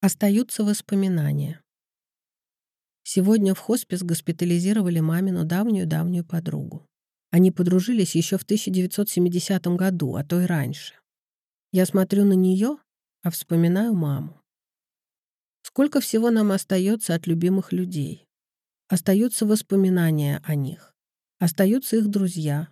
Остаются воспоминания. Сегодня в хоспис госпитализировали мамину давнюю-давнюю подругу. Они подружились еще в 1970 году, а то и раньше. Я смотрю на нее, а вспоминаю маму. Сколько всего нам остается от любимых людей. Остаются воспоминания о них. Остаются их друзья.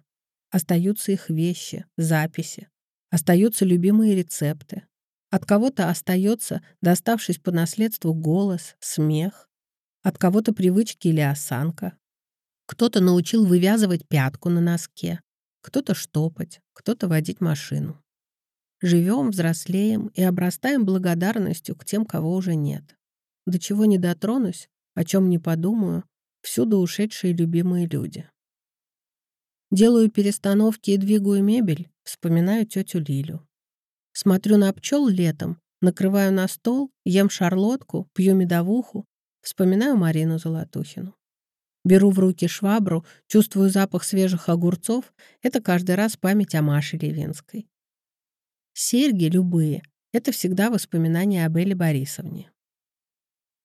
Остаются их вещи, записи. Остаются любимые рецепты. От кого-то остается, доставшись по наследству, голос, смех. От кого-то привычки или осанка. Кто-то научил вывязывать пятку на носке, кто-то штопать, кто-то водить машину. Живем, взрослеем и обрастаем благодарностью к тем, кого уже нет. До чего не дотронусь, о чем не подумаю, всюду ушедшие любимые люди. Делаю перестановки и двигаю мебель, вспоминаю тетю Лилю. Смотрю на пчел летом, накрываю на стол, ем шарлотку, пью медовуху, вспоминаю Марину Золотухину. Беру в руки швабру, чувствую запах свежих огурцов. Это каждый раз память о Маше Левинской. Серьги любые — это всегда воспоминания об Элле Борисовне.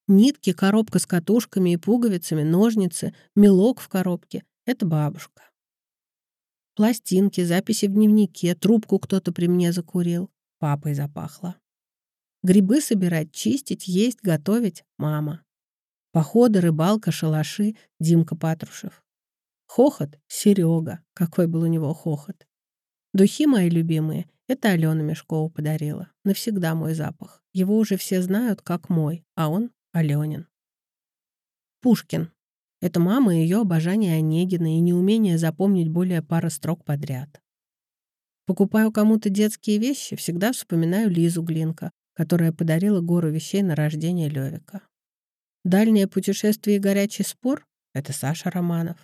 Нитки, коробка с катушками и пуговицами, ножницы, мелок в коробке — это бабушка. Пластинки, записи в дневнике, трубку кто-то при мне закурил папой запахло. Грибы собирать, чистить, есть, готовить — мама. Походы, рыбалка, шалаши — Димка Патрушев. Хохот — Серега. Какой был у него хохот. Духи мои любимые — это Алена Мешкова подарила. Навсегда мой запах. Его уже все знают, как мой, а он — Аленин. Пушкин. Это мама и ее обожание Онегина и неумение запомнить более пары строк подряд. Покупаю кому-то детские вещи, всегда вспоминаю Лизу Глинка, которая подарила гору вещей на рождение Левика. Дальнее путешествие и горячий спор — это Саша Романов.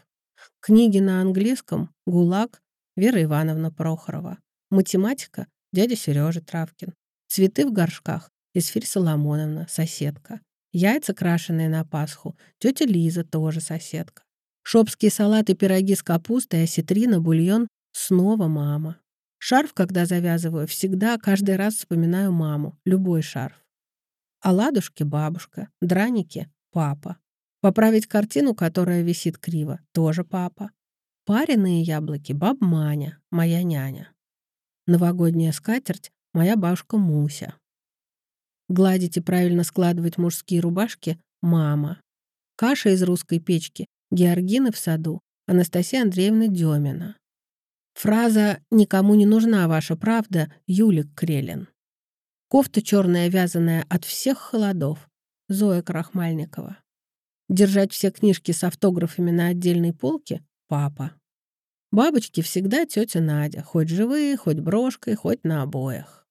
Книги на английском — ГУЛАГ, Вера Ивановна Прохорова. Математика — дядя Сережа Травкин. Цветы в горшках — Исфирь Соломоновна, соседка. Яйца, крашеные на Пасху — тетя Лиза, тоже соседка. Шопские салаты, пироги с капустой, осетрина, бульон — снова мама. Шарф, когда завязываю, всегда, каждый раз вспоминаю маму, любой шарф. Оладушки — бабушка, драники — папа. Поправить картину, которая висит криво, тоже папа. Пареные яблоки — баб Маня, моя няня. Новогодняя скатерть — моя бабушка Муся. Гладить и правильно складывать мужские рубашки — мама. Каша из русской печки — Георгины в саду, Анастасия Андреевна Демина. Фраза «Никому не нужна ваша правда» Юлик Крелин. Кофта черная вязаная от всех холодов Зоя Крахмальникова. Держать все книжки с автографами на отдельной полке папа. Бабочки всегда тетя Надя, хоть живые, хоть брошкой, хоть на обоях.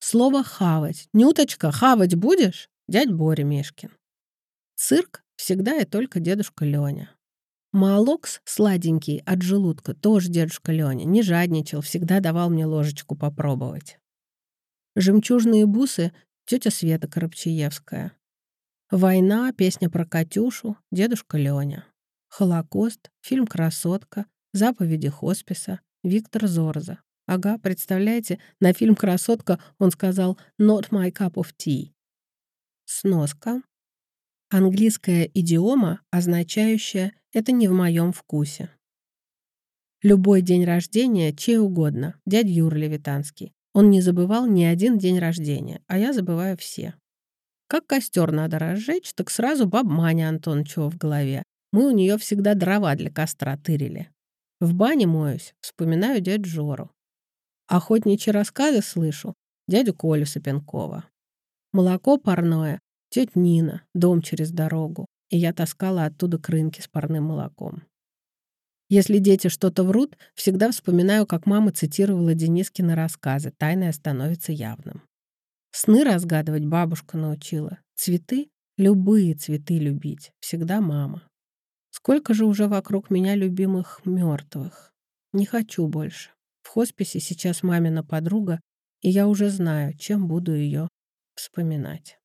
Слово «хавать». «Нюточка, хавать будешь?» Дядь Боря Мешкин. Цирк всегда и только дедушка Леня. Маалокс сладенький от желудка тоже дедушка Леня. Не жадничал, всегда давал мне ложечку попробовать. Жемчужные бусы — тетя Света Коробчаевская. Война, песня про Катюшу, дедушка Леня. Холокост, фильм «Красотка», заповеди хосписа, Виктор Зорза. Ага, представляете, на фильм «Красотка» он сказал «Not my cup of tea». Сноска. Английская идиома, означающая «это не в моем вкусе». Любой день рождения, чей угодно, дядя Юра Левитанский. Он не забывал ни один день рождения, а я забываю все. Как костер надо разжечь, так сразу баб Маня Антоновичева в голове. Мы у нее всегда дрова для костра тырили. В бане моюсь, вспоминаю дядю Жору. Охотничьи рассказы слышу, дядю Колю Сапенкова. Молоко парное Тетя Нина, дом через дорогу, и я таскала оттуда крынки с парным молоком. Если дети что-то врут, всегда вспоминаю, как мама цитировала Денискины рассказы, тайное становится явным. Сны разгадывать бабушка научила. Цветы, любые цветы любить, всегда мама. Сколько же уже вокруг меня любимых мертвых. Не хочу больше. В хосписе сейчас мамина подруга, и я уже знаю, чем буду ее вспоминать.